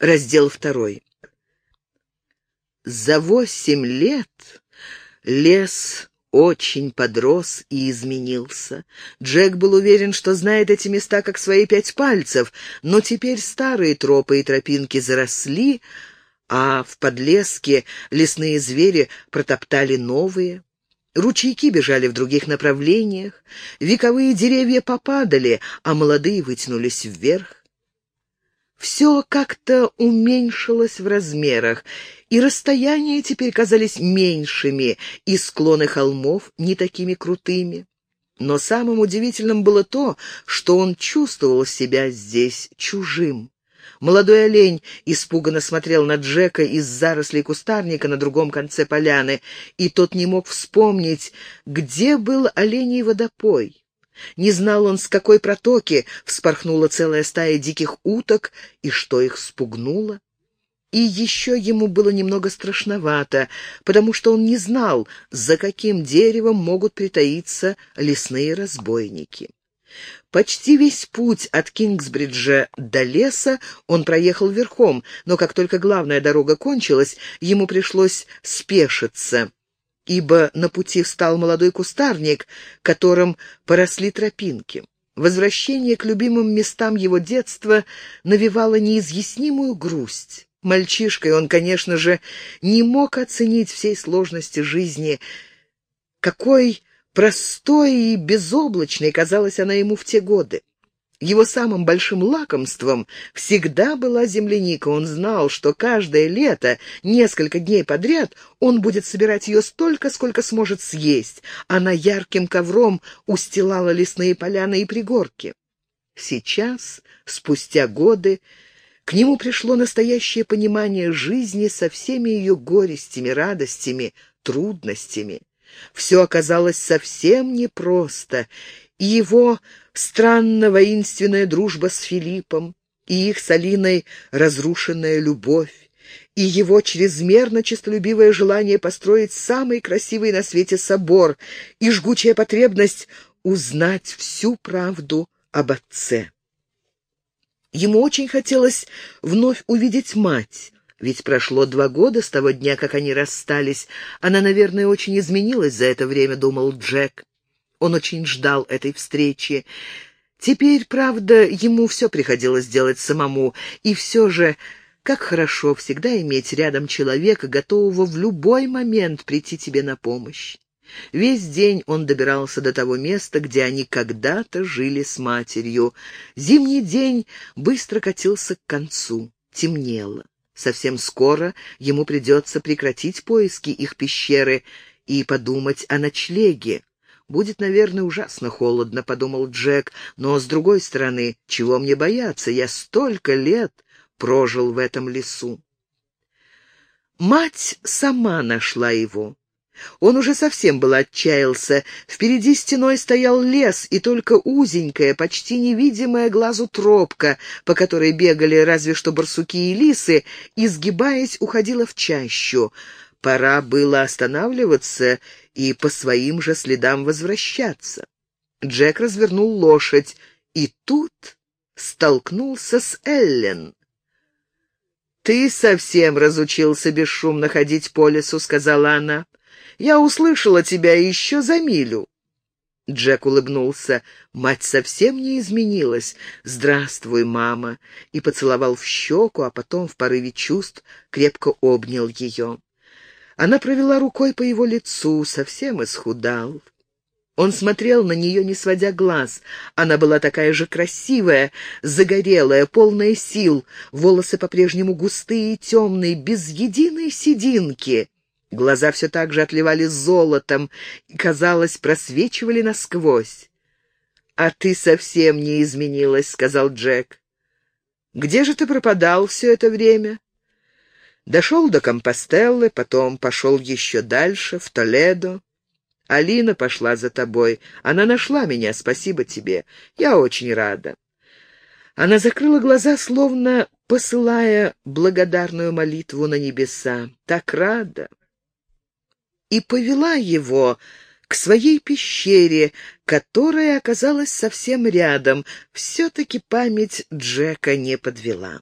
Раздел второй. За восемь лет лес очень подрос и изменился. Джек был уверен, что знает эти места как свои пять пальцев, но теперь старые тропы и тропинки заросли, а в подлеске лесные звери протоптали новые. Ручейки бежали в других направлениях, вековые деревья попадали, а молодые вытянулись вверх. Все как-то уменьшилось в размерах, и расстояния теперь казались меньшими, и склоны холмов не такими крутыми. Но самым удивительным было то, что он чувствовал себя здесь чужим. Молодой олень испуганно смотрел на Джека из зарослей кустарника на другом конце поляны, и тот не мог вспомнить, где был оленей водопой. Не знал он, с какой протоки вспорхнула целая стая диких уток и что их спугнуло. И еще ему было немного страшновато, потому что он не знал, за каким деревом могут притаиться лесные разбойники. Почти весь путь от Кингсбриджа до леса он проехал верхом, но как только главная дорога кончилась, ему пришлось спешиться ибо на пути встал молодой кустарник, которым поросли тропинки. Возвращение к любимым местам его детства навевало неизъяснимую грусть. Мальчишкой он, конечно же, не мог оценить всей сложности жизни, какой простой и безоблачной казалась она ему в те годы. Его самым большим лакомством всегда была земляника. Он знал, что каждое лето, несколько дней подряд, он будет собирать ее столько, сколько сможет съесть. Она ярким ковром устилала лесные поляны и пригорки. Сейчас, спустя годы, к нему пришло настоящее понимание жизни со всеми ее горестями, радостями, трудностями. Все оказалось совсем непросто, и его странно воинственная дружба с Филиппом, и их с Алиной разрушенная любовь, и его чрезмерно честолюбивое желание построить самый красивый на свете собор, и жгучая потребность узнать всю правду об отце. Ему очень хотелось вновь увидеть мать, ведь прошло два года с того дня, как они расстались. Она, наверное, очень изменилась за это время, думал Джек. Он очень ждал этой встречи. Теперь, правда, ему все приходилось делать самому, и все же, как хорошо всегда иметь рядом человека, готового в любой момент прийти тебе на помощь. Весь день он добирался до того места, где они когда-то жили с матерью. Зимний день быстро катился к концу. Темнело. Совсем скоро ему придется прекратить поиски их пещеры и подумать о ночлеге. «Будет, наверное, ужасно холодно», — подумал Джек, «но, с другой стороны, чего мне бояться? Я столько лет прожил в этом лесу». Мать сама нашла его. Он уже совсем был отчаялся. Впереди стеной стоял лес, и только узенькая, почти невидимая глазу тропка, по которой бегали разве что барсуки и лисы, изгибаясь, уходила в чащу. Пора было останавливаться и по своим же следам возвращаться. Джек развернул лошадь, и тут столкнулся с Эллен. «Ты совсем разучился бесшумно ходить по лесу», — сказала она. «Я услышала тебя еще за милю». Джек улыбнулся. Мать совсем не изменилась. «Здравствуй, мама!» и поцеловал в щеку, а потом в порыве чувств крепко обнял ее. Она провела рукой по его лицу, совсем исхудал. Он смотрел на нее, не сводя глаз. Она была такая же красивая, загорелая, полная сил, волосы по-прежнему густые и темные, без единой сединки. Глаза все так же отливали золотом и, казалось, просвечивали насквозь. «А ты совсем не изменилась», — сказал Джек. «Где же ты пропадал все это время?» Дошел до Компостеллы, потом пошел еще дальше, в Толедо. Алина пошла за тобой. Она нашла меня, спасибо тебе. Я очень рада. Она закрыла глаза, словно посылая благодарную молитву на небеса. Так рада. И повела его к своей пещере, которая оказалась совсем рядом. Все-таки память Джека не подвела.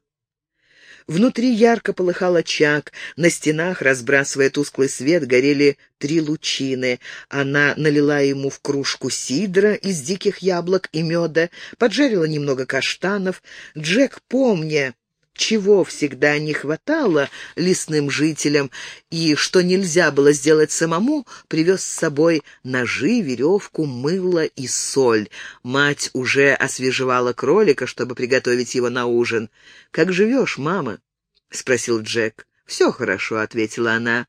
Внутри ярко полыхал очаг, на стенах, разбрасывая тусклый свет, горели три лучины. Она налила ему в кружку сидра из диких яблок и меда, поджарила немного каштанов. Джек, помня, чего всегда не хватало лесным жителям и что нельзя было сделать самому, привез с собой ножи, веревку, мыло и соль. Мать уже освежевала кролика, чтобы приготовить его на ужин. «Как живешь, мама?» — спросил Джек. «Все хорошо», — ответила она.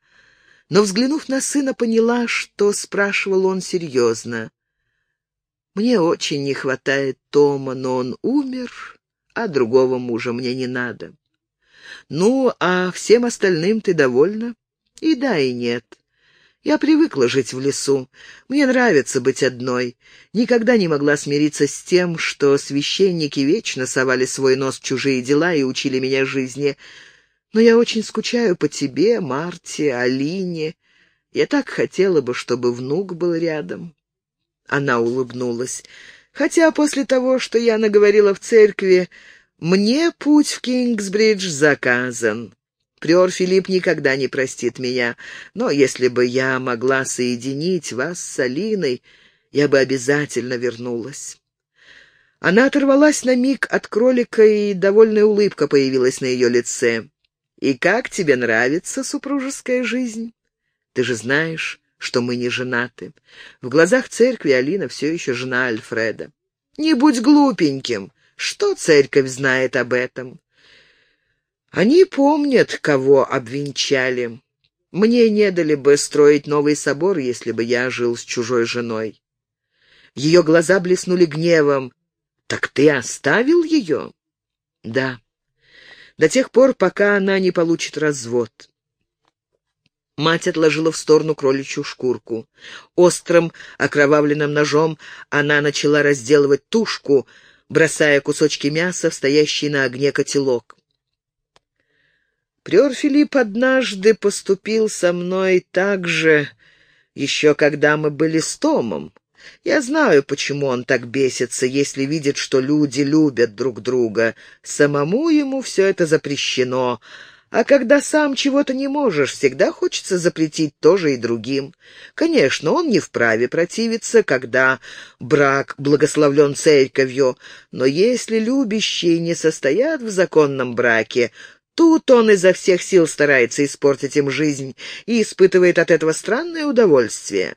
Но, взглянув на сына, поняла, что спрашивал он серьезно. «Мне очень не хватает Тома, но он умер, а другого мужа мне не надо. Ну, а всем остальным ты довольна? И да, и нет. Я привыкла жить в лесу. Мне нравится быть одной. Никогда не могла смириться с тем, что священники вечно совали свой нос в чужие дела и учили меня жизни. Но я очень скучаю по тебе, Марте, Алине. Я так хотела бы, чтобы внук был рядом. Она улыбнулась. Хотя после того, что я наговорила в церкви, мне путь в Кингсбридж заказан. Приор Филипп никогда не простит меня, но если бы я могла соединить вас с Алиной, я бы обязательно вернулась». Она оторвалась на миг от кролика, и довольная улыбка появилась на ее лице. «И как тебе нравится супружеская жизнь? Ты же знаешь, что мы не женаты. В глазах церкви Алина все еще жена Альфреда. Не будь глупеньким. Что церковь знает об этом? Они помнят, кого обвенчали. Мне не дали бы строить новый собор, если бы я жил с чужой женой. Ее глаза блеснули гневом. «Так ты оставил ее?» «Да. До тех пор, пока она не получит развод. Мать отложила в сторону кроличью шкурку. Острым, окровавленным ножом она начала разделывать тушку, бросая кусочки мяса в стоящий на огне котелок. Приор Филипп однажды поступил со мной так же, еще когда мы были с Томом. Я знаю, почему он так бесится, если видит, что люди любят друг друга. Самому ему все это запрещено, а когда сам чего-то не можешь, всегда хочется запретить тоже и другим. Конечно, он не вправе противиться, когда брак благословлен церковью, но если любящие не состоят в законном браке, Тут он изо всех сил старается испортить им жизнь и испытывает от этого странное удовольствие.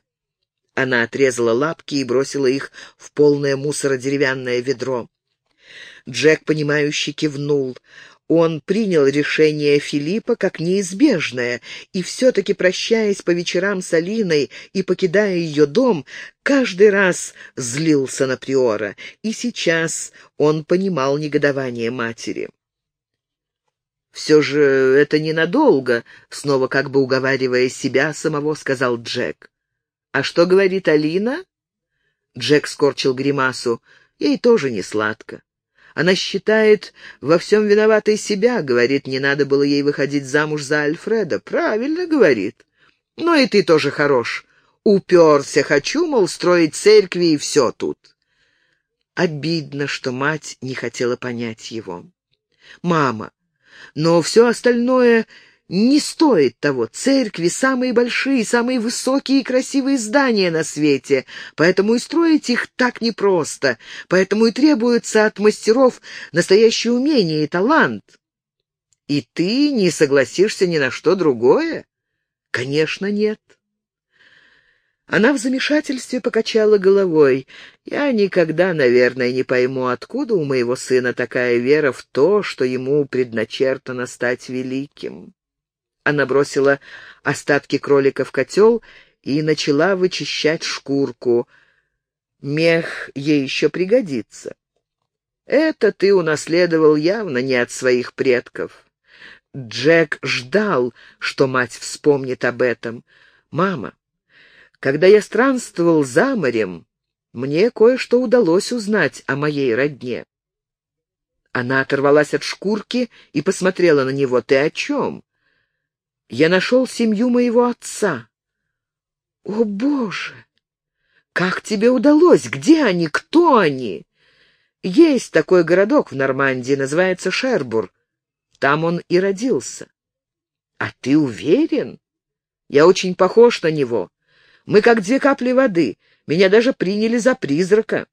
Она отрезала лапки и бросила их в полное мусора деревянное ведро. Джек, понимающе кивнул. Он принял решение Филиппа как неизбежное, и все-таки, прощаясь по вечерам с Алиной и покидая ее дом, каждый раз злился на Приора, и сейчас он понимал негодование матери. «Все же это ненадолго», — снова как бы уговаривая себя самого, сказал Джек. «А что говорит Алина?» Джек скорчил гримасу. «Ей тоже не сладко. Она считает во всем виноватой себя, говорит, не надо было ей выходить замуж за Альфреда. Правильно говорит. Но и ты тоже хорош. Уперся, хочу, мол, строить церкви и все тут. Обидно, что мать не хотела понять его. «Мама, но все остальное не стоит того. Церкви — самые большие, самые высокие и красивые здания на свете, поэтому и строить их так непросто, поэтому и требуется от мастеров настоящее умение и талант. И ты не согласишься ни на что другое? Конечно, нет. Она в замешательстве покачала головой. «Я никогда, наверное, не пойму, откуда у моего сына такая вера в то, что ему предначертано стать великим». Она бросила остатки кролика в котел и начала вычищать шкурку. Мех ей еще пригодится. Это ты унаследовал явно не от своих предков. Джек ждал, что мать вспомнит об этом. «Мама, когда я странствовал за морем, мне кое-что удалось узнать о моей родне». Она оторвалась от шкурки и посмотрела на него. «Ты о чем?» Я нашел семью моего отца. О, Боже! Как тебе удалось? Где они? Кто они? Есть такой городок в Нормандии, называется Шербур. Там он и родился. А ты уверен? Я очень похож на него. Мы как две капли воды. Меня даже приняли за призрака.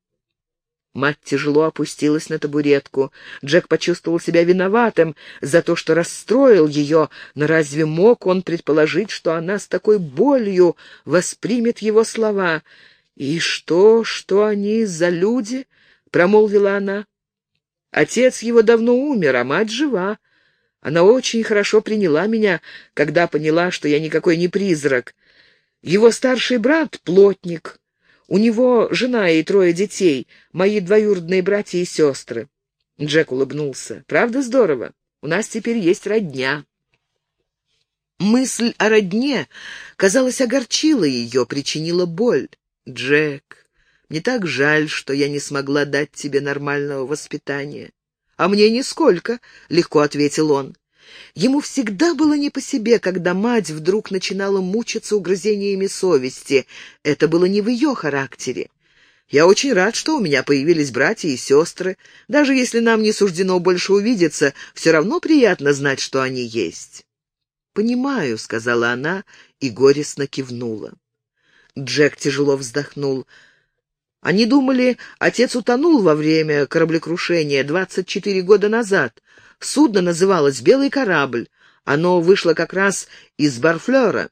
Мать тяжело опустилась на табуретку. Джек почувствовал себя виноватым за то, что расстроил ее, но разве мог он предположить, что она с такой болью воспримет его слова? «И что, что они за люди?» — промолвила она. «Отец его давно умер, а мать жива. Она очень хорошо приняла меня, когда поняла, что я никакой не призрак. Его старший брат — плотник, у него жена и трое детей, мои двоюродные братья и сестры. Джек улыбнулся. Правда здорово? У нас теперь есть родня. Мысль о родне, казалось, огорчила ее, причинила боль. Джек, мне так жаль, что я не смогла дать тебе нормального воспитания. А мне нисколько, — легко ответил он. Ему всегда было не по себе, когда мать вдруг начинала мучиться угрызениями совести. Это было не в ее характере. Я очень рад, что у меня появились братья и сестры. Даже если нам не суждено больше увидеться, все равно приятно знать, что они есть. «Понимаю», — сказала она и горестно кивнула. Джек тяжело вздохнул. Они думали, отец утонул во время кораблекрушения двадцать четыре года назад. Судно называлось «Белый корабль». Оно вышло как раз из Барфлера.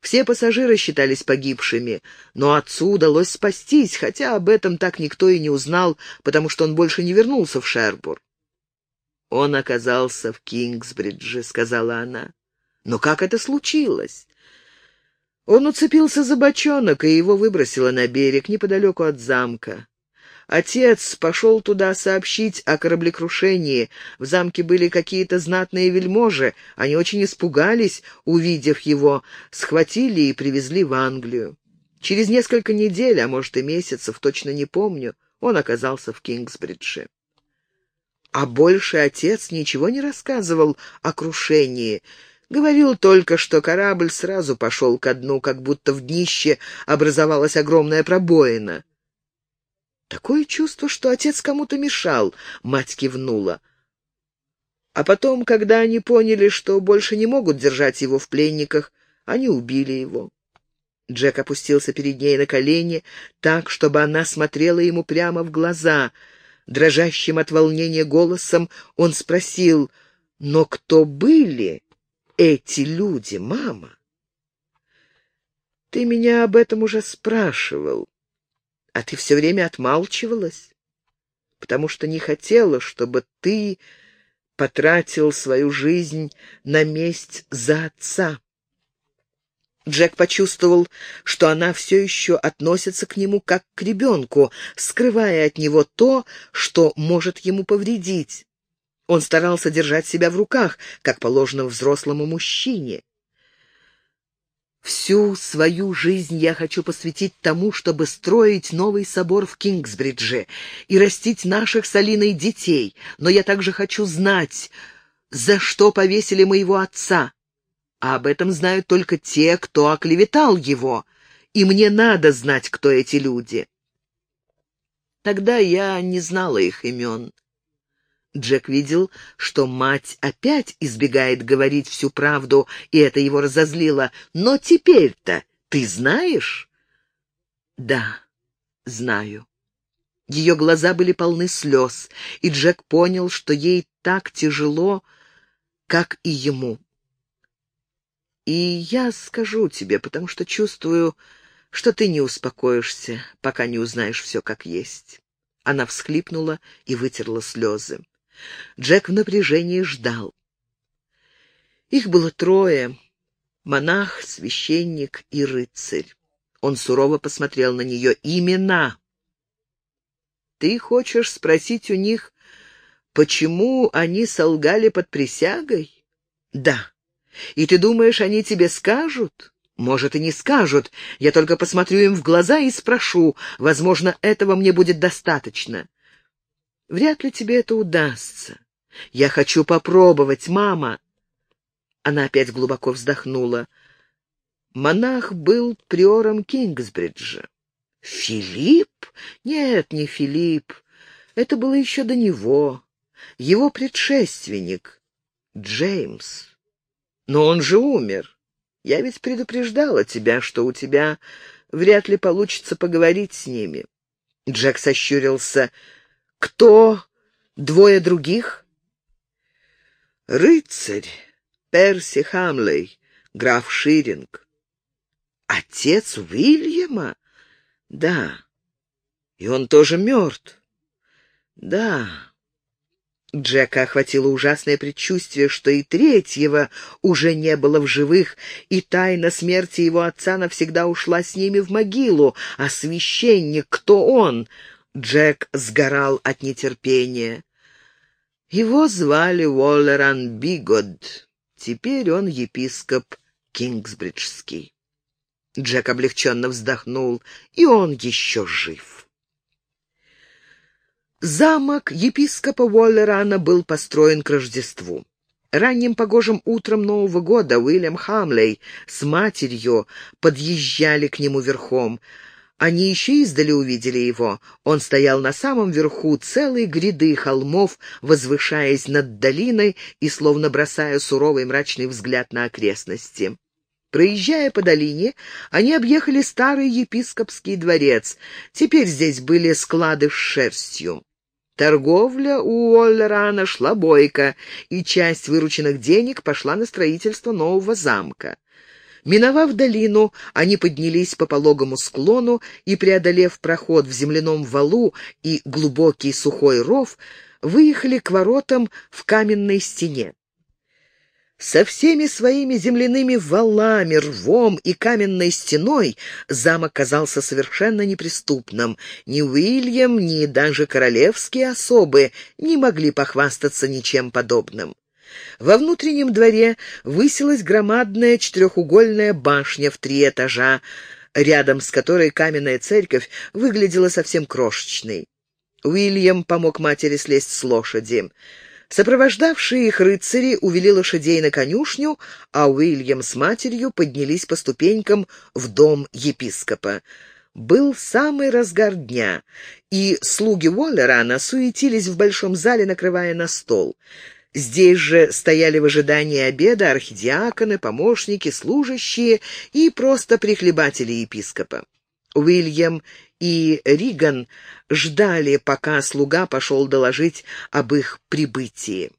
Все пассажиры считались погибшими, но отцу удалось спастись, хотя об этом так никто и не узнал, потому что он больше не вернулся в Шербур. «Он оказался в Кингсбридже», — сказала она. «Но как это случилось?» Он уцепился за бочонок, и его выбросило на берег неподалеку от замка. Отец пошел туда сообщить о кораблекрушении. В замке были какие-то знатные вельможи. Они очень испугались, увидев его, схватили и привезли в Англию. Через несколько недель, а может и месяцев, точно не помню, он оказался в Кингсбридже. А больше отец ничего не рассказывал о крушении. Говорил только, что корабль сразу пошел ко дну, как будто в днище образовалась огромная пробоина. Такое чувство, что отец кому-то мешал, мать кивнула. А потом, когда они поняли, что больше не могут держать его в пленниках, они убили его. Джек опустился перед ней на колени, так, чтобы она смотрела ему прямо в глаза. Дрожащим от волнения голосом он спросил, «Но кто были эти люди, мама?» «Ты меня об этом уже спрашивал. А ты все время отмалчивалась, потому что не хотела, чтобы ты потратил свою жизнь на месть за отца. Джек почувствовал, что она все еще относится к нему как к ребенку, скрывая от него то, что может ему повредить. Он старался держать себя в руках, как положено взрослому мужчине. Всю свою жизнь я хочу посвятить тому, чтобы строить новый собор в Кингсбридже и растить наших с Алиной детей, но я также хочу знать, за что повесили моего отца. А об этом знают только те, кто оклеветал его, и мне надо знать, кто эти люди. Тогда я не знала их имен. Джек видел, что мать опять избегает говорить всю правду, и это его разозлило. «Но теперь-то ты знаешь?» «Да, знаю». Ее глаза были полны слез, и Джек понял, что ей так тяжело, как и ему. «И я скажу тебе, потому что чувствую, что ты не успокоишься, пока не узнаешь все как есть». Она всхлипнула и вытерла слезы. Джек в напряжении ждал. Их было трое — монах, священник и рыцарь. Он сурово посмотрел на нее. «Имена!» «Ты хочешь спросить у них, почему они солгали под присягой?» «Да. И ты думаешь, они тебе скажут?» «Может, и не скажут. Я только посмотрю им в глаза и спрошу. Возможно, этого мне будет достаточно. Вряд ли тебе это удастся. Я хочу попробовать, мама. Она опять глубоко вздохнула. Монах был приором Кингсбриджа. Филипп? Нет, не Филипп. Это было еще до него. Его предшественник. Джеймс. Но он же умер. Я ведь предупреждала тебя, что у тебя вряд ли получится поговорить с ними. Джек сощурился. Кто? Двое других? Рыцарь. Перси Хамлей, граф Ширинг. Отец Уильяма? Да. И он тоже мертв. Да. Джека охватило ужасное предчувствие, что и третьего уже не было в живых, и тайна смерти его отца навсегда ушла с ними в могилу. А священник, кто он? Джек сгорал от нетерпения. Его звали Уоллеран Бигод. Теперь он епископ Кингсбриджский. Джек облегченно вздохнул, и он еще жив. Замок епископа Уоллерана был построен к Рождеству. Ранним погожим утром Нового года Уильям Хамлей с матерью подъезжали к нему верхом. Они еще издали увидели его. Он стоял на самом верху целой гряды холмов, возвышаясь над долиной и словно бросая суровый мрачный взгляд на окрестности. Проезжая по долине, они объехали старый епископский дворец. Теперь здесь были склады с шерстью. Торговля у Уоллерана шла бойко, и часть вырученных денег пошла на строительство нового замка. Миновав долину, они поднялись по пологому склону и, преодолев проход в земляном валу и глубокий сухой ров, выехали к воротам в каменной стене. Со всеми своими земляными валами, рвом и каменной стеной замок казался совершенно неприступным. Ни Уильям, ни даже королевские особы не могли похвастаться ничем подобным. Во внутреннем дворе высилась громадная четырехугольная башня в три этажа, рядом с которой каменная церковь выглядела совсем крошечной. Уильям помог матери слезть с лошади. Сопровождавшие их рыцари увели лошадей на конюшню, а Уильям с матерью поднялись по ступенькам в дом епископа. Был самый разгар дня, и слуги Уоллерана суетились в большом зале, накрывая на стол. Здесь же стояли в ожидании обеда архидиаконы, помощники, служащие и просто прихлебатели епископа. Уильям и Риган ждали, пока слуга пошел доложить об их прибытии.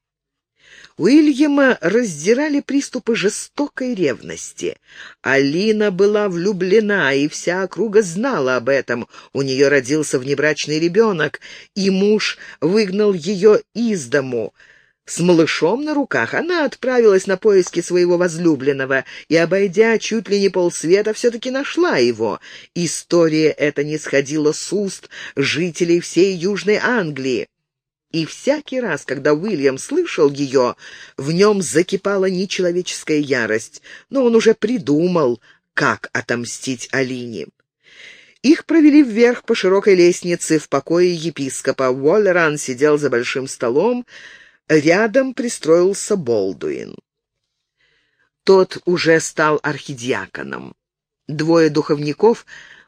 Уильяма раздирали приступы жестокой ревности. Алина была влюблена, и вся округа знала об этом. У нее родился внебрачный ребенок, и муж выгнал ее из дому — с малышом на руках она отправилась на поиски своего возлюбленного и, обойдя чуть ли не полсвета, все-таки нашла его. История эта не сходила с уст жителей всей Южной Англии. И всякий раз, когда Уильям слышал ее, в нем закипала нечеловеческая ярость, но он уже придумал, как отомстить Алине. Их провели вверх по широкой лестнице в покое епископа. Уоллеран сидел за большим столом, Рядом пристроился Болдуин. Тот уже стал архидиаконом. Двое духовников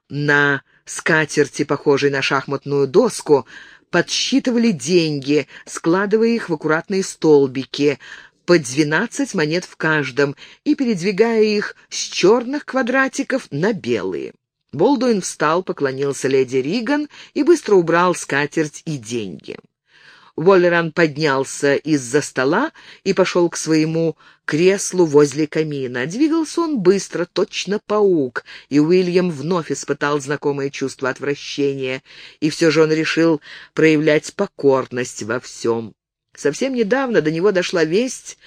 на скатерти, похожей на шахматную доску, подсчитывали деньги, складывая их в аккуратные столбики, по двенадцать монет в каждом, и передвигая их с черных квадратиков на белые. Болдуин встал, поклонился леди Риган и быстро убрал скатерть и деньги. Воллеран поднялся из-за стола и пошел к своему креслу возле камина. Двигался он быстро, точно паук, и Уильям вновь испытал знакомое чувство отвращения, и все же он решил проявлять покорность во всем. Совсем недавно до него дошла весть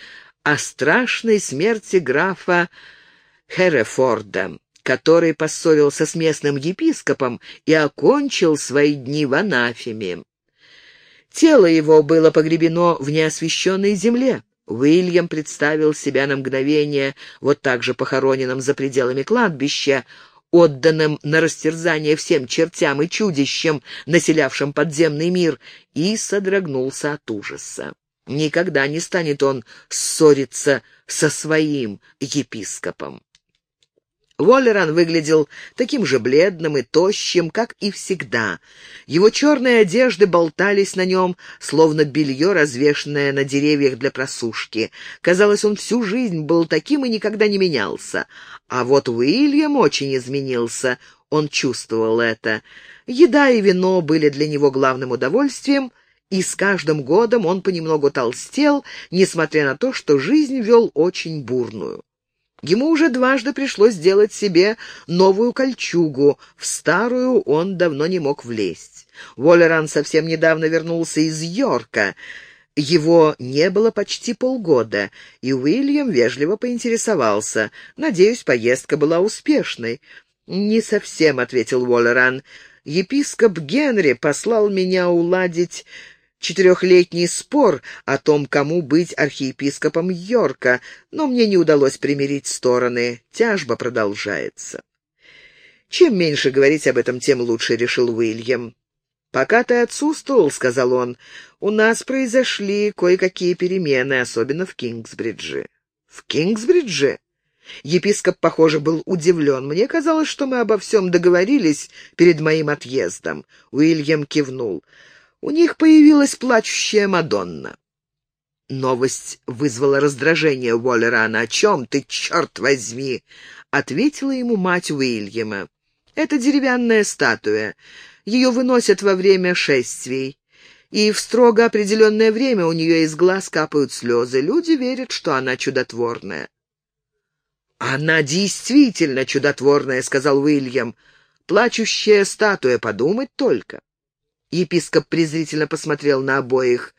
о страшной смерти графа Херефорда который поссорился с местным епископом и окончил свои дни в анафеме. Тело его было погребено в неосвещенной земле. Уильям представил себя на мгновение вот так же похороненным за пределами кладбища, отданным на растерзание всем чертям и чудищам, населявшим подземный мир, и содрогнулся от ужаса. Никогда не станет он ссориться со своим епископом. Воллеран выглядел таким же бледным и тощим, как и всегда. Его черные одежды болтались на нем, словно белье, развешенное на деревьях для просушки. Казалось, он всю жизнь был таким и никогда не менялся. А вот Уильям очень изменился, он чувствовал это. Еда и вино были для него главным удовольствием, и с каждым годом он понемногу толстел, несмотря на то, что жизнь вел очень бурную. Ему уже дважды пришлось сделать себе новую кольчугу, в старую он давно не мог влезть. Воллеран совсем недавно вернулся из Йорка. Его не было почти полгода, и Уильям вежливо поинтересовался. «Надеюсь, поездка была успешной». «Не совсем», — ответил Уоллеран. «Епископ Генри послал меня уладить четырехлетний спор о том, кому быть архиепископом Йорка, но мне не удалось примирить стороны. Тяжба продолжается. «Чем меньше говорить об этом, тем лучше», — решил Уильям. «Пока ты отсутствовал», — сказал он, — «у нас произошли кое-какие перемены, особенно в Кингсбридже». «В Кингсбридже?» Епископ, похоже, был удивлен. Мне казалось, что мы обо всем договорились перед моим отъездом. Уильям кивнул. У них появилась плачущая Мадонна. Новость вызвала раздражение Уоллерана. «О чем ты, черт возьми?» — ответила ему мать Уильяма. «Это деревянная статуя. Ее выносят во время шествий. И в строго определенное время у нее из глаз капают слезы. Люди верят, что она чудотворная». «Она действительно чудотворная», — сказал Уильям. «Плачущая статуя, подумать только». Епископ презрительно посмотрел на обоих.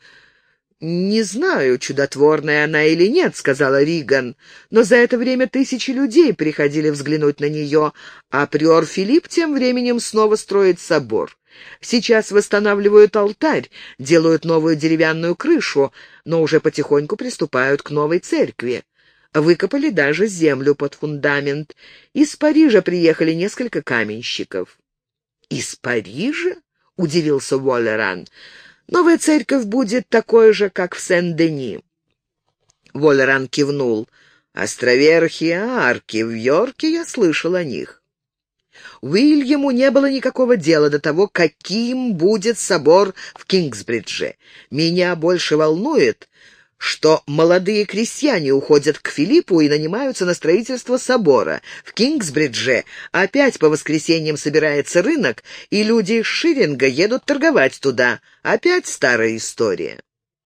«Не знаю, чудотворная она или нет», — сказала Риган, «но за это время тысячи людей приходили взглянуть на нее, а приор Филипп тем временем снова строит собор. Сейчас восстанавливают алтарь, делают новую деревянную крышу, но уже потихоньку приступают к новой церкви. Выкопали даже землю под фундамент. Из Парижа приехали несколько каменщиков». «Из Парижа?» — удивился Уоллеран. «Новая церковь будет такой же, как в Сен-Дени». Воллеран кивнул. «Островерхи, арки, в Йорке я слышал о них». Уильяму не было никакого дела до того, каким будет собор в Кингсбридже. «Меня больше волнует, что молодые крестьяне уходят к Филиппу и нанимаются на строительство собора. В Кингсбридже опять по воскресеньям собирается рынок, и люди Ширинга едут торговать туда. Опять старая история.